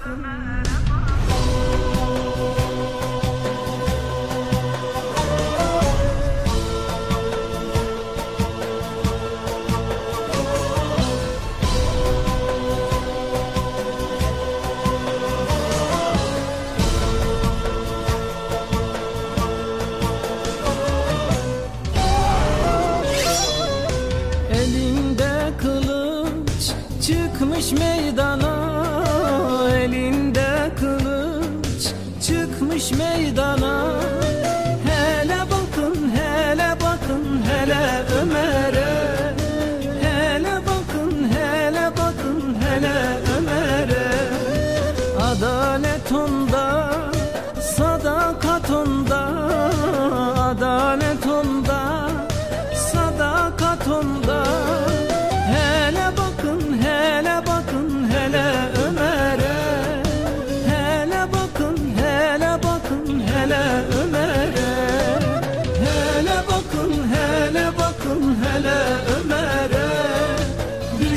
yakın kılıç çıkmış meydana elinde kılıç çıkmış meydana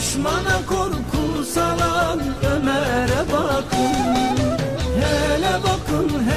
düşmana korku salan Ömer'e bakın. Hele bakın hele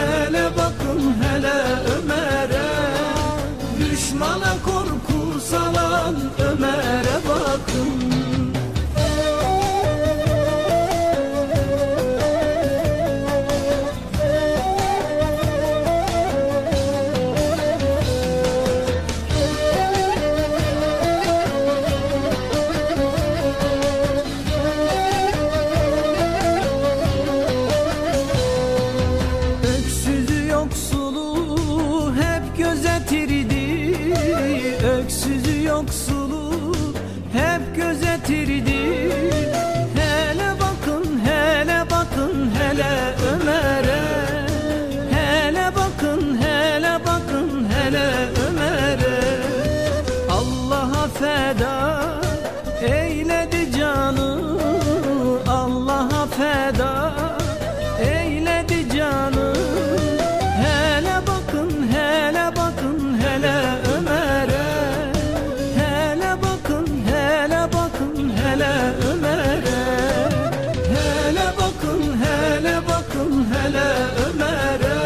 feda eyledi canı Allah'a feda eyledi canı. Hele bakın hele bakın hele Ömer'e. Hele bakın hele bakın hele Ömer'e. Hele bakın hele bakın hele Ömer'e.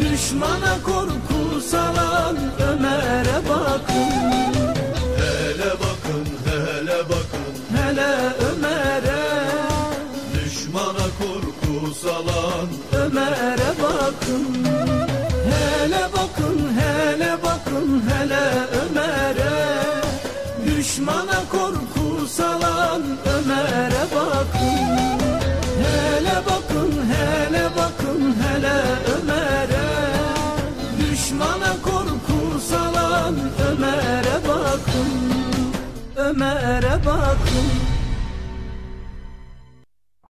Düşmana korku salan Ömer'e bakın. Hele bakın hele bakın hele Ömer'e. Düşmana korku salan Ömer'e bakın. Hele bakın hele bakın hele Ömer'e. Düşmana korku salan Ömer'e bakın. Ömer'e bakın